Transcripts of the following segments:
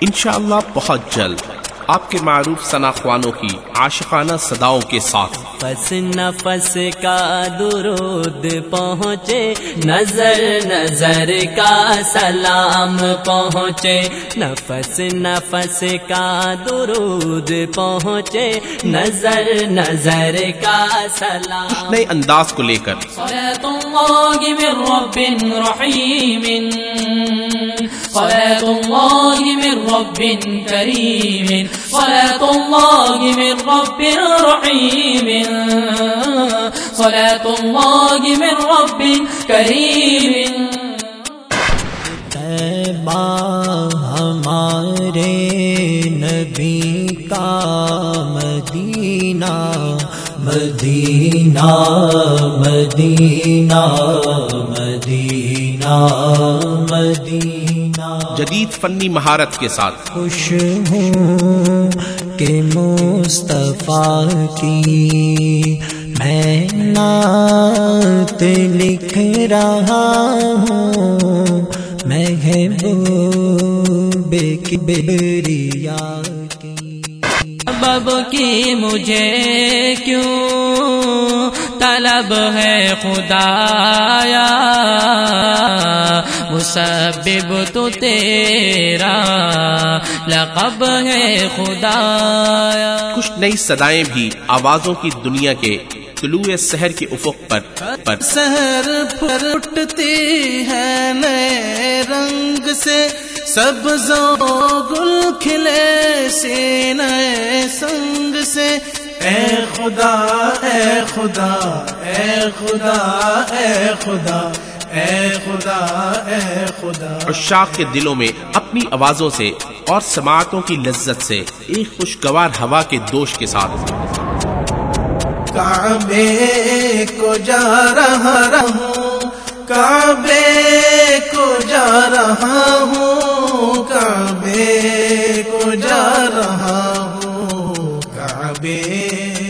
انشاءاللہ بہت جلد آپ کے معروف ثنا خوانوں کی عاشقانہ صداؤں کے ساتھ۔ پس نفس کا درود پہنچے نظر نظر کا سلام پہنچے۔ نفس نفس کا درود پہنچے نظر نظر کا سلام۔ نئے انداز کو لے کر۔ صلاة الله من رب كريم صلاة الله من رب رحيم صلاة الله من رب كريم ہمارے نبی کا مدینہ مدینہ مدینہ مدینہ مدینہ جدید فنی مہارت کے ساتھ۔ خوش ہوں کہ مصطفیٰ کی میں نعت لکھ رہا ہوں۔ محبوب کی بریا کی۔ سبب کی مجھے کیوں طلب ہے خدایا؟ مسبب تو تیرا لقب ہے خدایا۔ کچھ نئی صدائیں بھی آوازوں کی دنیا کے طلوع سحر کے افق پر پر سہر پھٹتی ہے نئے رنگ سے سب گل کھلے سے نئے سنگ سے۔ اے خدا اے خدا اے خدا اے خدا اے خدا۔ اے خدا عشاق کے دلوں میں اپنی آوازوں سے اور سماعتوں کی لذت سے ایک خوشگوار ہوا کے دوش کے ساتھ۔ کعبے کو جا رہا رہوں کعبے کو جا رہا ہوں کعبے کو جا رہا ہوں کعبے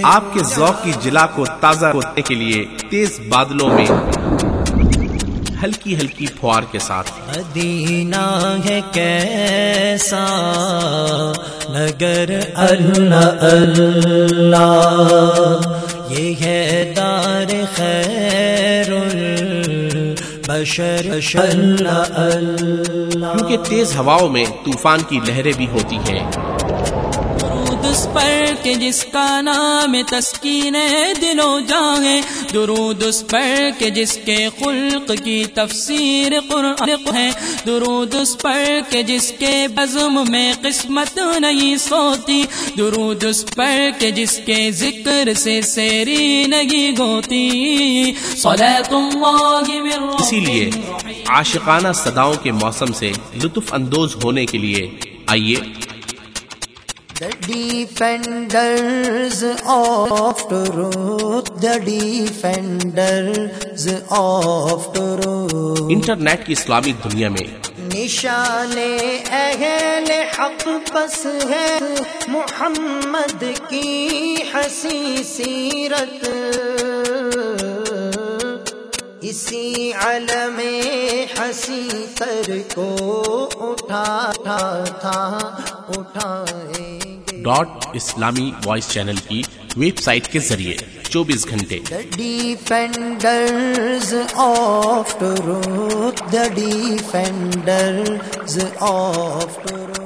آپ کے ذوق کی جلا کو تازہ کرنے کے لیے تیز بادلوں میں ہلکی ہلکی پھوار کے ساتھ۔ مدینہ ہے کیسا؟ نگر اللہ اللہ۔ یہ ہے دار خیر البشر اللہ اللہ۔ کیونکہ تیز ہواؤں میں طوفان کی لہریں بھی ہوتی ہیں۔ اس پر کہ جس کا نام تسکین دل و جاہے درود اس پر کہ جس کے خلق کی تفسیر قرآن ہے۔ درود اس پر کہ جس کے بزم میں قسمت نہیں سوتی۔ درود اس پر کہ جس کے ذکر سے سیری نہیں گوتی۔ اسی لیے عاشقانہ صداؤں کے موسم سے لطف اندوز ہونے کے لیے آئیے The defenders of truth, the defenders of truth. Internet کی اسلامی دنیا میں نشان اہل حق بس ہے محمد کی حسی سیرت اسی علم حسی تر کو اٹھا تھا گے ڈاٹ اسلامی وائس چینل کی ویب سائٹ کے ذریعے چوبیس گھنٹے.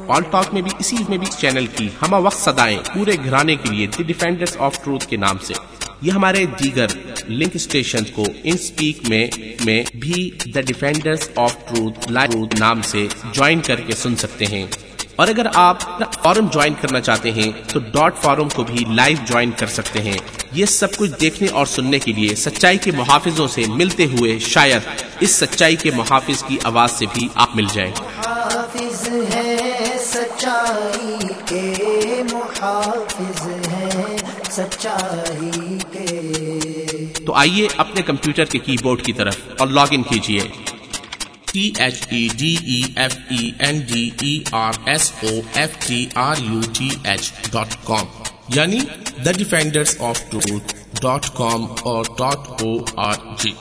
پال ٹاک میں بھی اسی میں بھی چینل کی ہمہ وقت صدائیں پورے گھرانے کے لیے دی ڈیفینڈرز آف ٹروتھ کے نام سے۔ یہ ہمارے دیگر لنک اسٹیشن کو ان سپیک میں میں بھی the defenders of truth live نام سے جوائن کر کے سن سکتے ہیں۔ اور اگر آپ فارم جوائن کرنا چاہتے ہیں تو ڈاٹ فارم کو بھی لائیو جوائن کر سکتے ہیں۔ یہ سب کچھ دیکھنے اور سننے کے لیے سچائی کے محافظوں سے ملتے ہوئے شاید اس سچائی کے محافظ کی آواز سے بھی آپ مل جائیں۔ حافظ ہے سچائی کے محافظ ہے سچائی کے۔ تو آئیے اپنے کمپیوٹر کے کی بورڈ کی طرف اور لاگ ان کیجیے۔ T H E D E F E N D E R S O F T R U T H dot com یعنی the defenders of truth dot com اور dot O R G